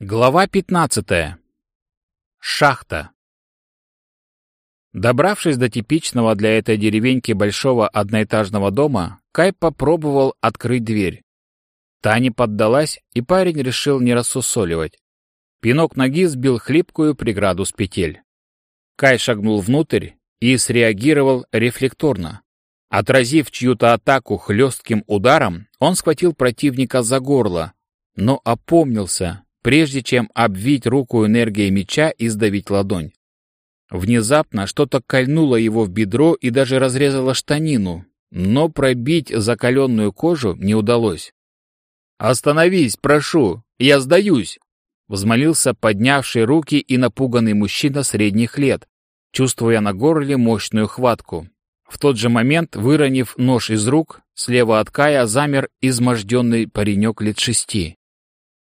Глава 15. Шахта. Добравшись до типичного для этой деревеньки большого одноэтажного дома, Кай попробовал открыть дверь. Та не поддалась, и парень решил не рассусоливать. Пинок ноги сбил хлипкую преграду с петель. Кай шагнул внутрь и среагировал рефлекторно. Отразив чью-то атаку хлестким ударом, он схватил противника за горло, но опомнился, прежде чем обвить руку энергией меча и сдавить ладонь. Внезапно что-то кольнуло его в бедро и даже разрезало штанину, но пробить закаленную кожу не удалось. «Остановись, прошу, я сдаюсь!» — взмолился поднявший руки и напуганный мужчина средних лет, чувствуя на горле мощную хватку. В тот же момент, выронив нож из рук, слева от Кая замер изможденный паренек лет шести.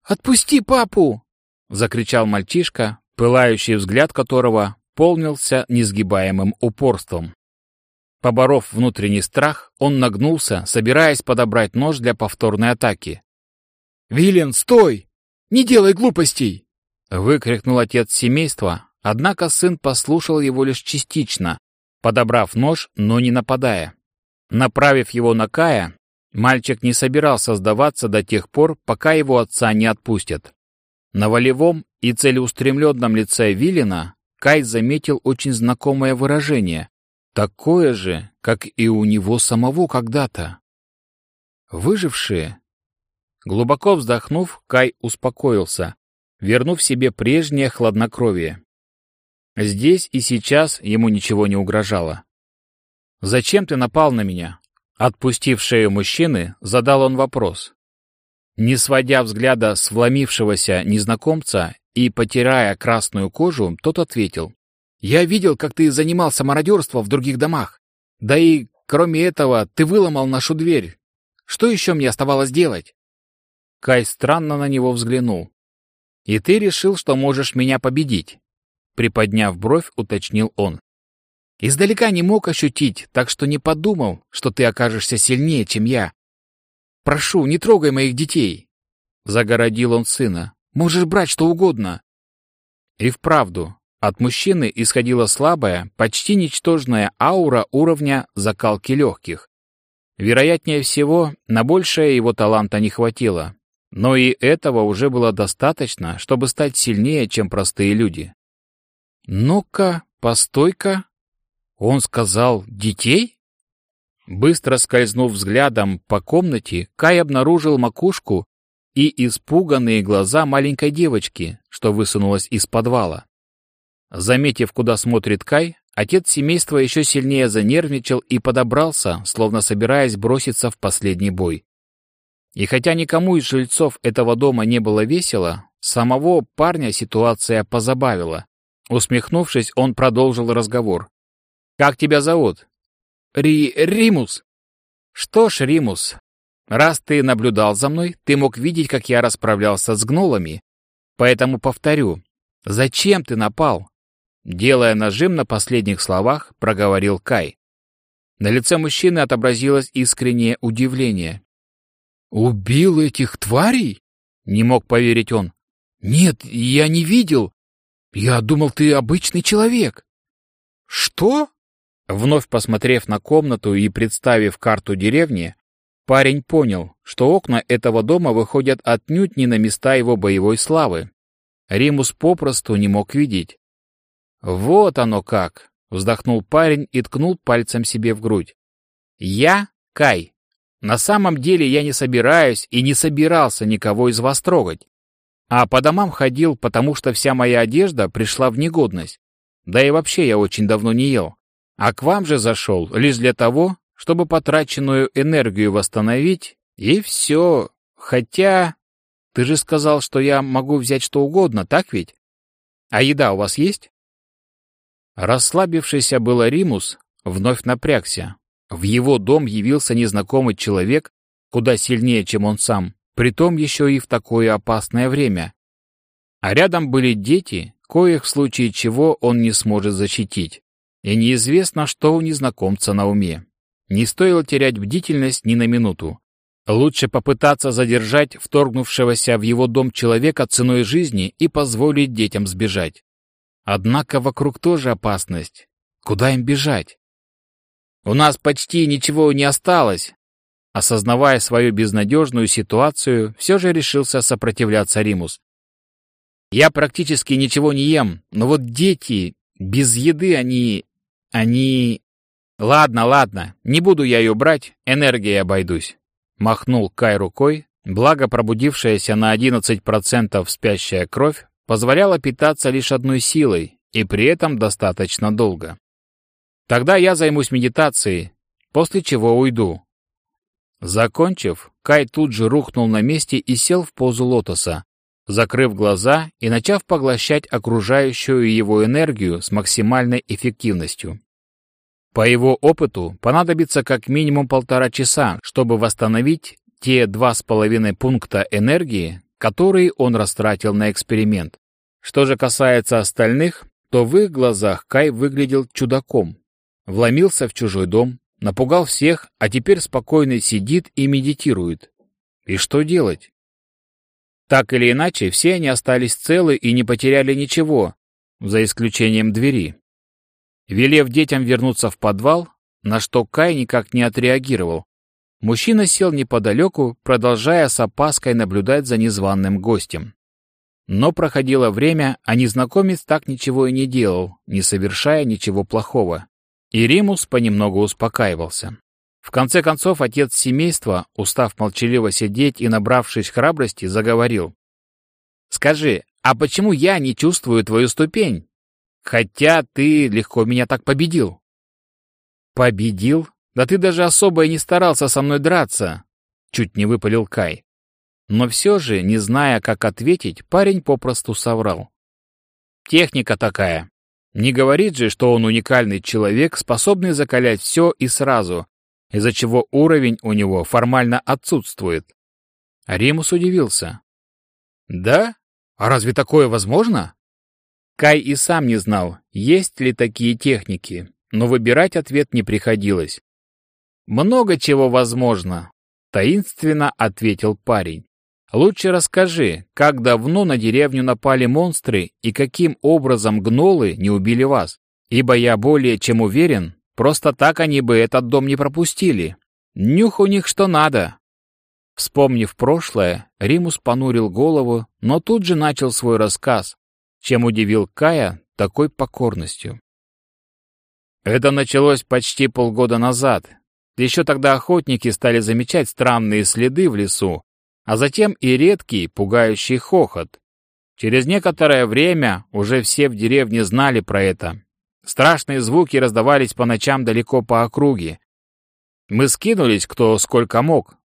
«Отпусти папу!» — закричал мальчишка, пылающий взгляд которого полнился несгибаемым упорством. Поборов внутренний страх, он нагнулся, собираясь подобрать нож для повторной атаки. «Вилен, стой! Не делай глупостей!» — выкрикнул отец семейства, однако сын послушал его лишь частично, подобрав нож, но не нападая. Направив его на Кая, Мальчик не собирался сдаваться до тех пор, пока его отца не отпустят. На волевом и целеустремленном лице Виллина Кай заметил очень знакомое выражение, такое же, как и у него самого когда-то. Выжившие. Глубоко вздохнув, Кай успокоился, вернув себе прежнее хладнокровие. Здесь и сейчас ему ничего не угрожало. «Зачем ты напал на меня?» Отпустив шею мужчины, задал он вопрос. Не сводя взгляда с вломившегося незнакомца и потирая красную кожу, тот ответил. «Я видел, как ты занимался мародерством в других домах. Да и, кроме этого, ты выломал нашу дверь. Что еще мне оставалось делать?» Кай странно на него взглянул. «И ты решил, что можешь меня победить?» Приподняв бровь, уточнил он. Издалека не мог ощутить, так что не подумал, что ты окажешься сильнее, чем я. Прошу, не трогай моих детей. Загородил он сына. Можешь брать что угодно. И вправду, от мужчины исходила слабая, почти ничтожная аура уровня закалки легких. Вероятнее всего, на большее его таланта не хватило. Но и этого уже было достаточно, чтобы стать сильнее, чем простые люди. «Ну-ка, постой-ка!» Он сказал «детей»? Быстро скользнув взглядом по комнате, Кай обнаружил макушку и испуганные глаза маленькой девочки, что высунулась из подвала. Заметив, куда смотрит Кай, отец семейства еще сильнее занервничал и подобрался, словно собираясь броситься в последний бой. И хотя никому из жильцов этого дома не было весело, самого парня ситуация позабавила. Усмехнувшись, он продолжил разговор. Как тебя зовут? Ри... Римус. Что ж, Римус, раз ты наблюдал за мной, ты мог видеть, как я расправлялся с гнолами. Поэтому повторю, зачем ты напал? Делая нажим на последних словах, проговорил Кай. На лице мужчины отобразилось искреннее удивление. «Убил этих тварей?» — не мог поверить он. «Нет, я не видел. Я думал, ты обычный человек». «Что?» Вновь посмотрев на комнату и представив карту деревни, парень понял, что окна этого дома выходят отнюдь не на места его боевой славы. Римус попросту не мог видеть. «Вот оно как!» — вздохнул парень и ткнул пальцем себе в грудь. «Я Кай. На самом деле я не собираюсь и не собирался никого из вас трогать. А по домам ходил, потому что вся моя одежда пришла в негодность. Да и вообще я очень давно не ел. А к вам же зашел лишь для того, чтобы потраченную энергию восстановить, и все. Хотя... Ты же сказал, что я могу взять что угодно, так ведь? А еда у вас есть? Расслабившийся было Римус вновь напрягся. В его дом явился незнакомый человек, куда сильнее, чем он сам, притом еще и в такое опасное время. А рядом были дети, коих в случае чего он не сможет защитить и неизвестно, что у незнакомца на уме. Не стоило терять бдительность ни на минуту. Лучше попытаться задержать вторгнувшегося в его дом человека ценой жизни и позволить детям сбежать. Однако вокруг тоже опасность. Куда им бежать? У нас почти ничего не осталось. Осознавая свою безнадежную ситуацию, все же решился сопротивляться Римус. Я практически ничего не ем, но вот дети, без еды они... они... Ладно, ладно, не буду я ее брать, энергией обойдусь. Махнул Кай рукой, благо пробудившаяся на 11% спящая кровь позволяла питаться лишь одной силой и при этом достаточно долго. Тогда я займусь медитацией, после чего уйду. Закончив, Кай тут же рухнул на месте и сел в позу лотоса, закрыв глаза и начав поглощать окружающую его энергию с максимальной эффективностью. По его опыту понадобится как минимум полтора часа, чтобы восстановить те два с половиной пункта энергии, которые он растратил на эксперимент. Что же касается остальных, то в их глазах Кай выглядел чудаком. Вломился в чужой дом, напугал всех, а теперь спокойно сидит и медитирует. И что делать? Так или иначе, все они остались целы и не потеряли ничего, за исключением двери велев детям вернуться в подвал, на что Кай никак не отреагировал. Мужчина сел неподалеку, продолжая с опаской наблюдать за незваным гостем. Но проходило время, а незнакомец так ничего и не делал, не совершая ничего плохого. И Римус понемногу успокаивался. В конце концов, отец семейства, устав молчаливо сидеть и набравшись храбрости, заговорил. «Скажи, а почему я не чувствую твою ступень?» Хотя ты легко меня так победил. Победил? Да ты даже особо и не старался со мной драться. Чуть не выпалил Кай. Но все же, не зная, как ответить, парень попросту соврал. Техника такая. Не говорит же, что он уникальный человек, способный закалять все и сразу, из-за чего уровень у него формально отсутствует. Римус удивился. «Да? А разве такое возможно?» Кай и сам не знал, есть ли такие техники, но выбирать ответ не приходилось. «Много чего возможно», — таинственно ответил парень. «Лучше расскажи, как давно на деревню напали монстры и каким образом гнолы не убили вас? Ибо я более чем уверен, просто так они бы этот дом не пропустили. Нюх у них что надо». Вспомнив прошлое, Римус понурил голову, но тут же начал свой рассказ, чем удивил Кая такой покорностью. Это началось почти полгода назад. Еще тогда охотники стали замечать странные следы в лесу, а затем и редкий, пугающий хохот. Через некоторое время уже все в деревне знали про это. Страшные звуки раздавались по ночам далеко по округе. Мы скинулись кто сколько мог.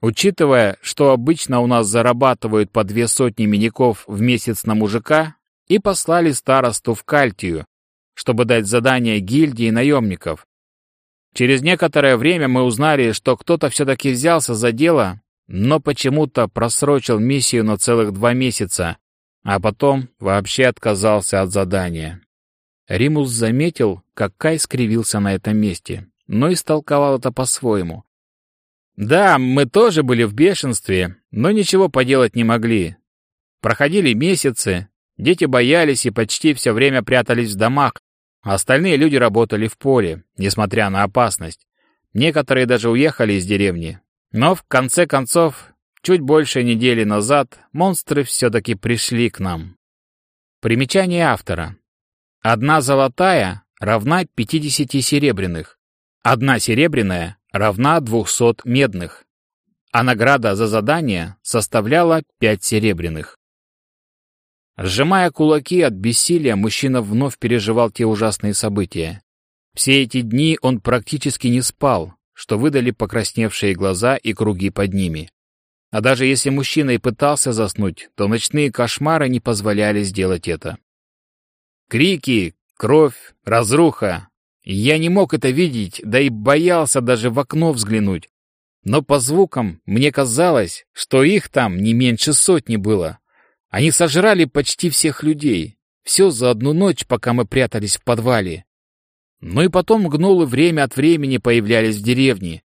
Учитывая, что обычно у нас зарабатывают по две сотни миников в месяц на мужика, и послали старосту в Кальтию, чтобы дать задание гильдии наемников. Через некоторое время мы узнали, что кто-то все-таки взялся за дело, но почему-то просрочил миссию на целых два месяца, а потом вообще отказался от задания. Римус заметил, как Кай скривился на этом месте, но истолковал это по-своему. Да, мы тоже были в бешенстве, но ничего поделать не могли. Проходили месяцы, Дети боялись и почти все время прятались в домах, а остальные люди работали в поле, несмотря на опасность. Некоторые даже уехали из деревни. Но в конце концов, чуть больше недели назад, монстры все-таки пришли к нам. Примечание автора. Одна золотая равна 50 серебряных. Одна серебряная равна 200 медных. А награда за задание составляла 5 серебряных. Сжимая кулаки от бессилия, мужчина вновь переживал те ужасные события. Все эти дни он практически не спал, что выдали покрасневшие глаза и круги под ними. А даже если мужчина и пытался заснуть, то ночные кошмары не позволяли сделать это. Крики, кровь, разруха. Я не мог это видеть, да и боялся даже в окно взглянуть. Но по звукам мне казалось, что их там не меньше сотни было. Они сожрали почти всех людей. Все за одну ночь, пока мы прятались в подвале. Ну и потом гнолы время от времени появлялись в деревне.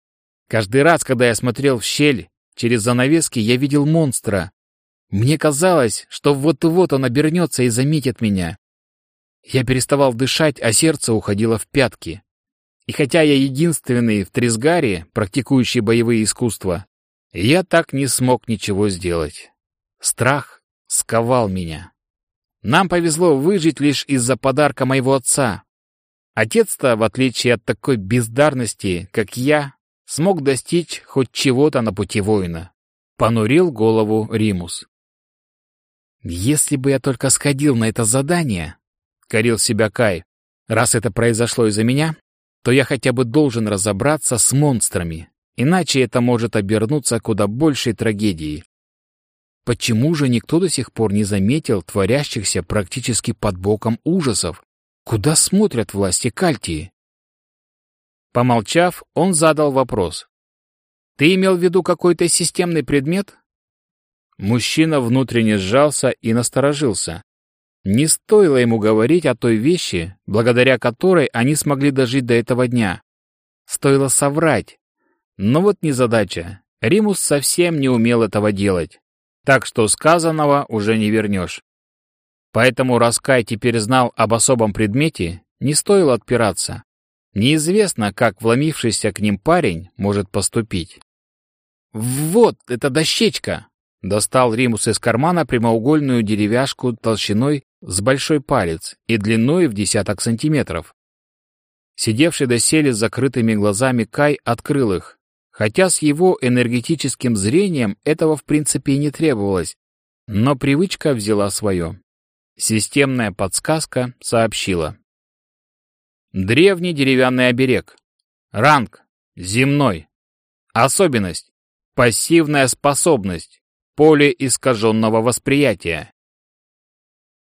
Каждый раз, когда я смотрел в щель, через занавески я видел монстра. Мне казалось, что вот-вот он обернется и заметит меня. Я переставал дышать, а сердце уходило в пятки. И хотя я единственный в Трисгаре, практикующий боевые искусства, я так не смог ничего сделать. Страх сковал меня. Нам повезло выжить лишь из-за подарка моего отца. Отец-то, в отличие от такой бездарности, как я, смог достичь хоть чего-то на пути воина. Понурил голову Римус. «Если бы я только сходил на это задание», — корил себя Кай, «раз это произошло из-за меня, то я хотя бы должен разобраться с монстрами, иначе это может обернуться куда большей трагедией. Почему же никто до сих пор не заметил творящихся практически под боком ужасов? Куда смотрят власти Кальтии? Помолчав, он задал вопрос. «Ты имел в виду какой-то системный предмет?» Мужчина внутренне сжался и насторожился. Не стоило ему говорить о той вещи, благодаря которой они смогли дожить до этого дня. Стоило соврать. Но вот незадача. Римус совсем не умел этого делать так что сказанного уже не вернешь. Поэтому Раскай теперь знал об особом предмете, не стоило отпираться. Неизвестно, как вломившийся к ним парень может поступить. «Вот, это дощечка!» Достал Римус из кармана прямоугольную деревяшку толщиной с большой палец и длиной в десяток сантиметров. Сидевший доселе с закрытыми глазами Кай открыл их, Хотя с его энергетическим зрением этого в принципе и не требовалось, но привычка взяла свое. Системная подсказка сообщила. Древний деревянный оберег. Ранг. Земной. Особенность. Пассивная способность. Поле искаженного восприятия.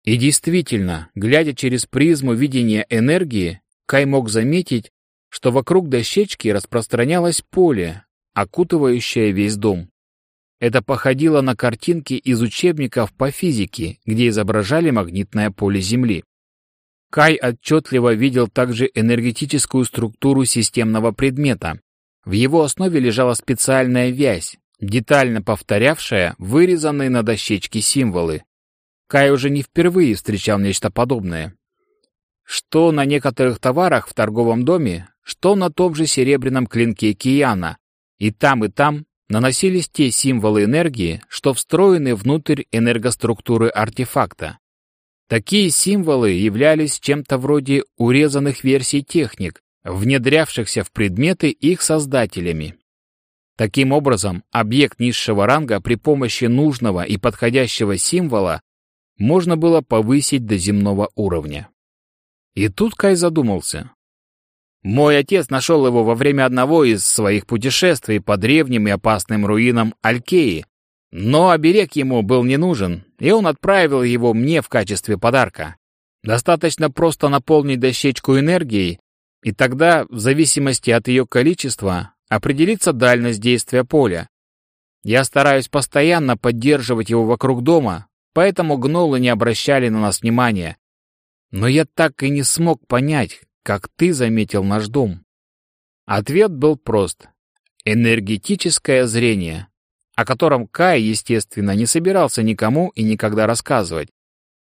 И действительно, глядя через призму видения энергии, Кай мог заметить, что вокруг дощечки распространялось поле, окутывающее весь дом. Это походило на картинки из учебников по физике, где изображали магнитное поле Земли. Кай отчетливо видел также энергетическую структуру системного предмета. В его основе лежала специальная вязь, детально повторявшая вырезанные на дощечке символы. Кай уже не впервые встречал нечто подобное. Что на некоторых товарах в торговом доме, что на том же серебряном клинке Кияна. И там, и там наносились те символы энергии, что встроены внутрь энергоструктуры артефакта. Такие символы являлись чем-то вроде урезанных версий техник, внедрявшихся в предметы их создателями. Таким образом, объект низшего ранга при помощи нужного и подходящего символа можно было повысить до земного уровня. И тут Кай задумался. Мой отец нашел его во время одного из своих путешествий по древним и опасным руинам Алькеи, но оберег ему был не нужен, и он отправил его мне в качестве подарка. Достаточно просто наполнить дощечку энергией, и тогда, в зависимости от ее количества, определится дальность действия поля. Я стараюсь постоянно поддерживать его вокруг дома, поэтому гнолы не обращали на нас внимания. Но я так и не смог понять, как ты заметил наш дом? Ответ был прост. Энергетическое зрение, о котором Кай, естественно, не собирался никому и никогда рассказывать.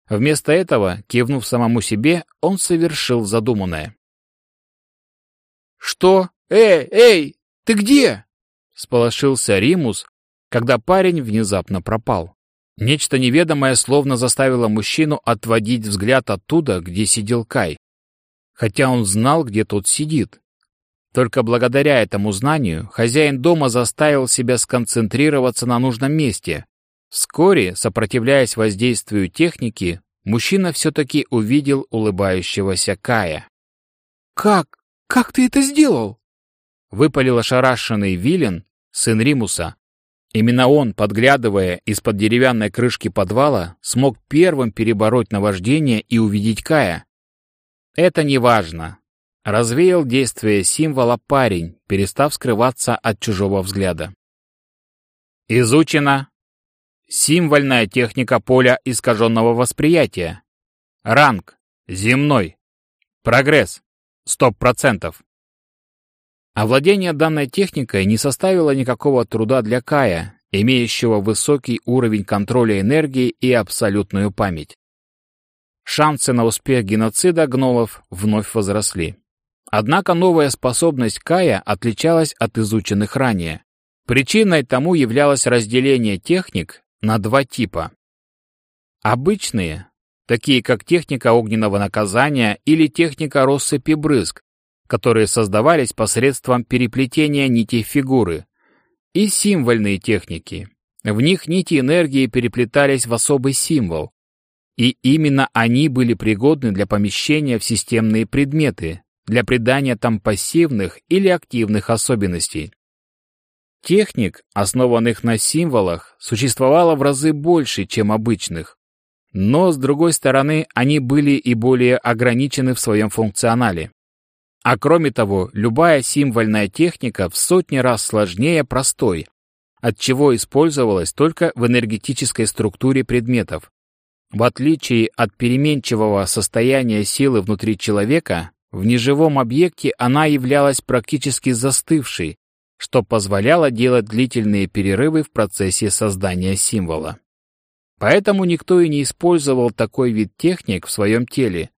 Вместо этого, кивнув самому себе, он совершил задуманное. «Что? Эй, эй, ты где?» — сполошился Римус, когда парень внезапно пропал. Нечто неведомое словно заставило мужчину отводить взгляд оттуда, где сидел Кай хотя он знал, где тот сидит. Только благодаря этому знанию хозяин дома заставил себя сконцентрироваться на нужном месте. Вскоре, сопротивляясь воздействию техники, мужчина все-таки увидел улыбающегося Кая. «Как? Как ты это сделал?» Выпалил ошарашенный Вилен, сын Римуса. Именно он, подглядывая из-под деревянной крышки подвала, смог первым перебороть наваждение и увидеть Кая. Это не важно. Развеял действие символа парень, перестав скрываться от чужого взгляда. Изучена символьная техника поля искаженного восприятия. Ранг земной. Прогресс 100%. Овладение данной техникой не составило никакого труда для Кая, имеющего высокий уровень контроля энергии и абсолютную память. Шансы на успех геноцида гнолов вновь возросли. Однако новая способность Кая отличалась от изученных ранее. Причиной тому являлось разделение техник на два типа. Обычные, такие как техника огненного наказания или техника россыпи брызг, которые создавались посредством переплетения нитей фигуры, и символьные техники. В них нити энергии переплетались в особый символ, и именно они были пригодны для помещения в системные предметы, для придания там пассивных или активных особенностей. Техник, основанных на символах, существовало в разы больше, чем обычных. Но, с другой стороны, они были и более ограничены в своем функционале. А кроме того, любая символьная техника в сотни раз сложнее простой, отчего использовалась только в энергетической структуре предметов. В отличие от переменчивого состояния силы внутри человека, в неживом объекте она являлась практически застывшей, что позволяло делать длительные перерывы в процессе создания символа. Поэтому никто и не использовал такой вид техник в своем теле.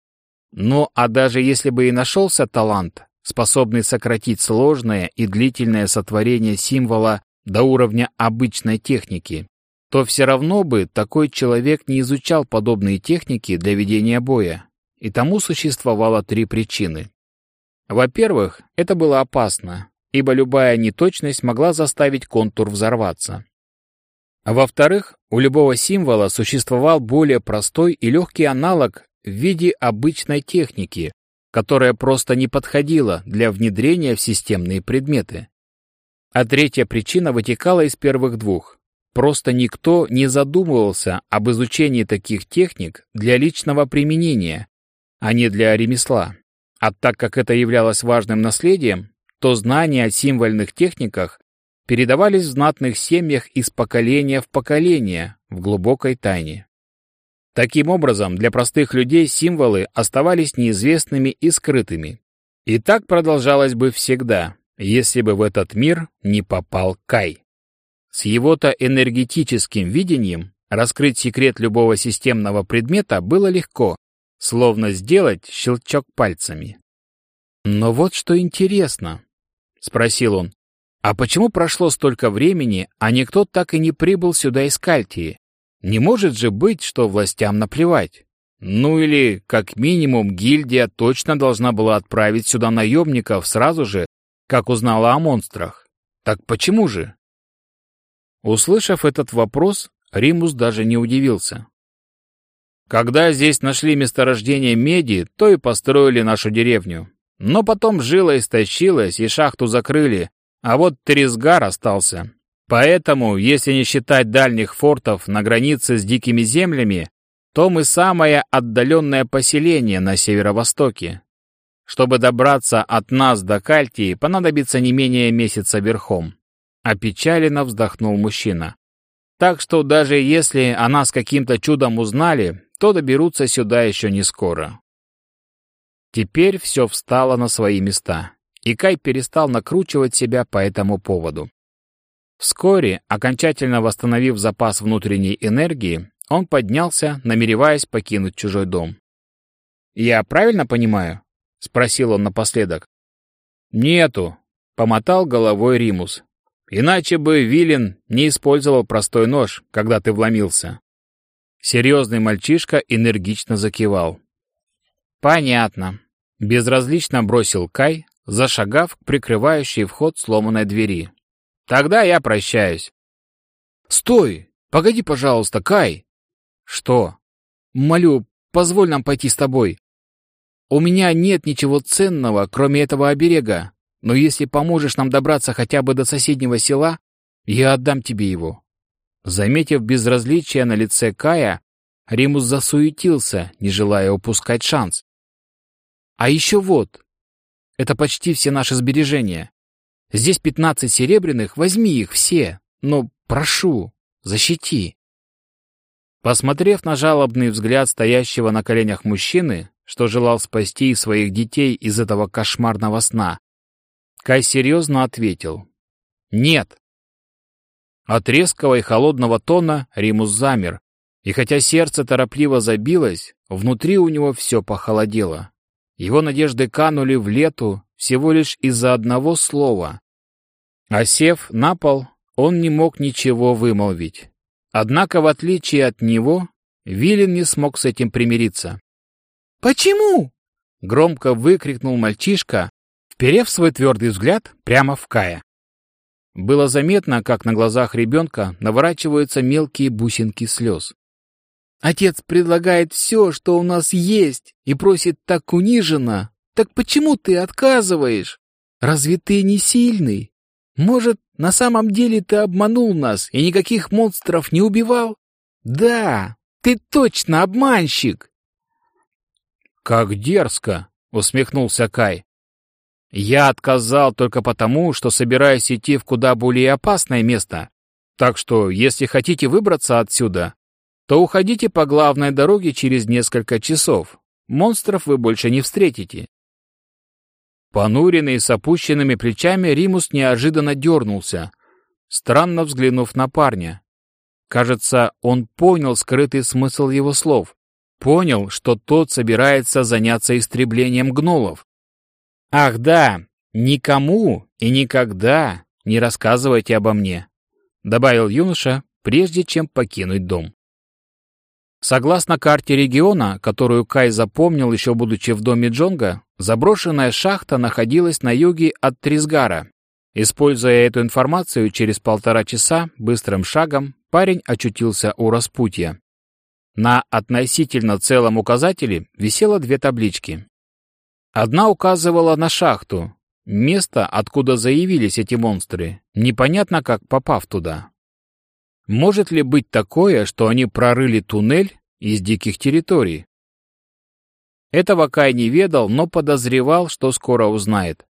Но а даже если бы и нашелся талант, способный сократить сложное и длительное сотворение символа до уровня обычной техники, то все равно бы такой человек не изучал подобные техники для ведения боя. И тому существовало три причины. Во-первых, это было опасно, ибо любая неточность могла заставить контур взорваться. Во-вторых, у любого символа существовал более простой и легкий аналог в виде обычной техники, которая просто не подходила для внедрения в системные предметы. А третья причина вытекала из первых двух. Просто никто не задумывался об изучении таких техник для личного применения, а не для ремесла. А так как это являлось важным наследием, то знания о символьных техниках передавались в знатных семьях из поколения в поколение в глубокой тайне. Таким образом, для простых людей символы оставались неизвестными и скрытыми. И так продолжалось бы всегда, если бы в этот мир не попал Кай. С его-то энергетическим видением раскрыть секрет любого системного предмета было легко, словно сделать щелчок пальцами. «Но вот что интересно», — спросил он, «а почему прошло столько времени, а никто так и не прибыл сюда из Кальтии? Не может же быть, что властям наплевать. Ну или, как минимум, гильдия точно должна была отправить сюда наемников сразу же, как узнала о монстрах. Так почему же?» Услышав этот вопрос, Римус даже не удивился. Когда здесь нашли месторождение меди, то и построили нашу деревню. Но потом жила истощилась, и шахту закрыли, а вот Тризгар остался. Поэтому, если не считать дальних фортов на границе с дикими землями, то мы самое отдаленное поселение на северо-востоке. Чтобы добраться от нас до Кальтии, понадобится не менее месяца верхом. Опечаленно вздохнул мужчина. Так что даже если о нас каким-то чудом узнали, то доберутся сюда еще не скоро. Теперь все встало на свои места, и Кай перестал накручивать себя по этому поводу. Вскоре, окончательно восстановив запас внутренней энергии, он поднялся, намереваясь покинуть чужой дом. «Я правильно понимаю?» — спросил он напоследок. «Нету», — помотал головой Римус, Иначе бы Вилен не использовал простой нож, когда ты вломился. Серьезный мальчишка энергично закивал. Понятно. Безразлично бросил Кай, зашагав к прикрывающей вход сломанной двери. Тогда я прощаюсь. Стой! Погоди, пожалуйста, Кай! Что? Молю, позволь нам пойти с тобой. У меня нет ничего ценного, кроме этого оберега. Но если поможешь нам добраться хотя бы до соседнего села, я отдам тебе его». Заметив безразличие на лице Кая, Римус засуетился, не желая упускать шанс. «А еще вот, это почти все наши сбережения. Здесь пятнадцать серебряных, возьми их все, но прошу, защити». Посмотрев на жалобный взгляд стоящего на коленях мужчины, что желал спасти своих детей из этого кошмарного сна, Кай серьезно ответил. «Нет». От резкого и холодного тона Римус замер, и хотя сердце торопливо забилось, внутри у него все похолодело. Его надежды канули в лету всего лишь из-за одного слова. Осев на пол, он не мог ничего вымолвить. Однако, в отличие от него, Вилен не смог с этим примириться. «Почему?» — громко выкрикнул мальчишка, вперев свой твердый взгляд прямо в Кая. Было заметно, как на глазах ребенка наворачиваются мелкие бусинки слез. «Отец предлагает все, что у нас есть, и просит так униженно. Так почему ты отказываешь? Разве ты не сильный? Может, на самом деле ты обманул нас и никаких монстров не убивал? Да, ты точно обманщик!» «Как дерзко!» — усмехнулся Кай. Я отказал только потому, что собираюсь идти в куда более опасное место. Так что, если хотите выбраться отсюда, то уходите по главной дороге через несколько часов. Монстров вы больше не встретите. Понуренный с опущенными плечами, Римус неожиданно дернулся, странно взглянув на парня. Кажется, он понял скрытый смысл его слов. Понял, что тот собирается заняться истреблением гнолов. Ах да, никому и никогда не рассказывайте обо мне, добавил юноша, прежде чем покинуть дом. Согласно карте региона, которую Кай запомнил еще будучи в доме Джонга, заброшенная шахта находилась на юге от Трисгара. Используя эту информацию, через полтора часа быстрым шагом парень очутился у распутья. На относительно целом указателе висело две таблички. Одна указывала на шахту, место, откуда заявились эти монстры, непонятно как попав туда. Может ли быть такое, что они прорыли туннель из диких территорий? Этого Кай не ведал, но подозревал, что скоро узнает.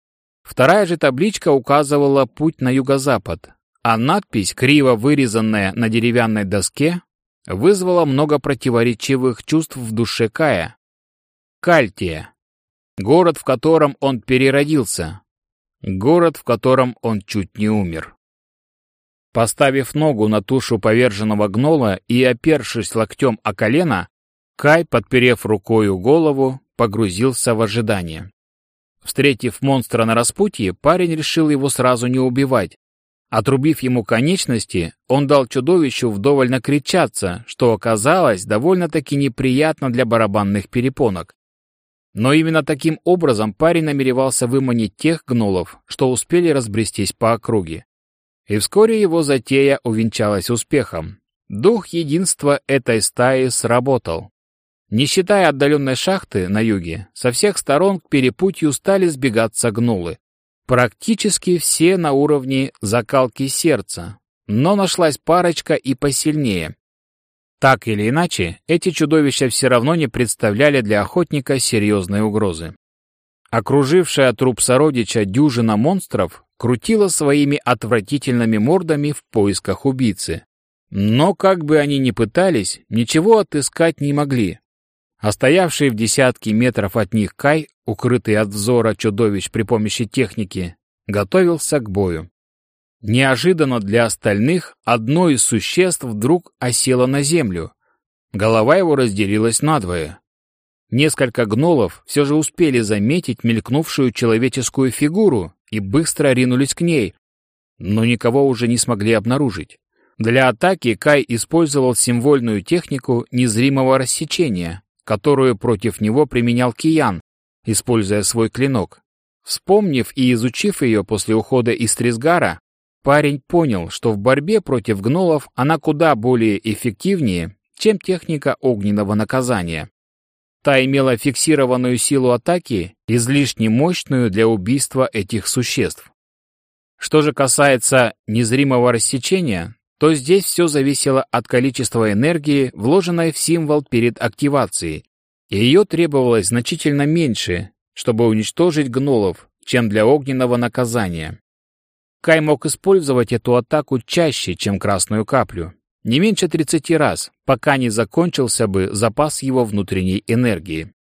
Вторая же табличка указывала путь на юго-запад, а надпись, криво вырезанная на деревянной доске, вызвала много противоречивых чувств в душе Кая. Кальтия. Город, в котором он переродился. Город, в котором он чуть не умер. Поставив ногу на тушу поверженного гнола и опершись локтем о колено, Кай, подперев рукою голову, погрузился в ожидание. Встретив монстра на распутье, парень решил его сразу не убивать. Отрубив ему конечности, он дал чудовищу вдоволь накричаться, что оказалось довольно-таки неприятно для барабанных перепонок. Но именно таким образом парень намеревался выманить тех гнолов, что успели разбрестись по округе. И вскоре его затея увенчалась успехом. Дух единства этой стаи сработал. Не считая отдаленной шахты на юге, со всех сторон к перепутью стали сбегаться гнулы. Практически все на уровне закалки сердца, но нашлась парочка и посильнее. Так или иначе, эти чудовища все равно не представляли для охотника серьезной угрозы. Окружившая труп сородича дюжина монстров крутила своими отвратительными мордами в поисках убийцы. Но как бы они ни пытались, ничего отыскать не могли. А стоявший в десятки метров от них Кай, укрытый от взора чудовищ при помощи техники, готовился к бою. Неожиданно для остальных одно из существ вдруг осело на землю. Голова его разделилась надвое. Несколько гнолов все же успели заметить мелькнувшую человеческую фигуру и быстро ринулись к ней, но никого уже не смогли обнаружить. Для атаки Кай использовал символьную технику незримого рассечения, которую против него применял Киян, используя свой клинок. Вспомнив и изучив ее после ухода из Трисгара, Парень понял, что в борьбе против гнолов она куда более эффективнее, чем техника огненного наказания. Та имела фиксированную силу атаки, излишне мощную для убийства этих существ. Что же касается незримого рассечения, то здесь все зависело от количества энергии, вложенной в символ перед активацией, ее требовалось значительно меньше, чтобы уничтожить гнолов, чем для огненного наказания. Кай мог использовать эту атаку чаще, чем красную каплю. Не меньше 30 раз, пока не закончился бы запас его внутренней энергии.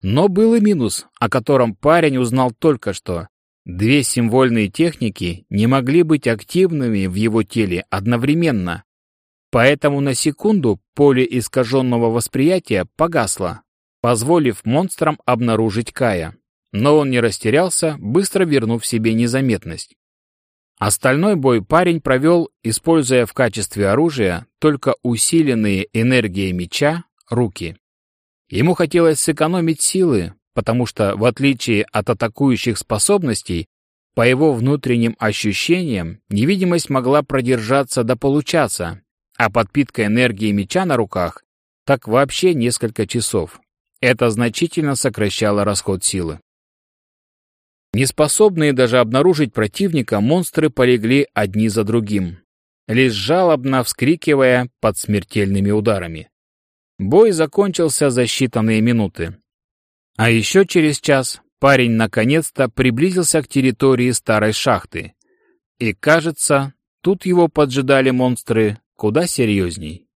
Но был и минус, о котором парень узнал только что. Две символьные техники не могли быть активными в его теле одновременно, поэтому на секунду поле искаженного восприятия погасло, позволив монстрам обнаружить Кая. Но он не растерялся, быстро вернув себе незаметность. Остальной бой парень провел, используя в качестве оружия только усиленные энергией меча руки. Ему хотелось сэкономить силы, потому что, в отличие от атакующих способностей, по его внутренним ощущениям, невидимость могла продержаться до получаса, а подпитка энергии меча на руках так вообще несколько часов. Это значительно сокращало расход силы. Неспособные даже обнаружить противника, монстры полегли одни за другим, лишь жалобно вскрикивая под смертельными ударами. Бой закончился за считанные минуты. А еще через час парень наконец-то приблизился к территории старой шахты. И, кажется, тут его поджидали монстры куда серьезней.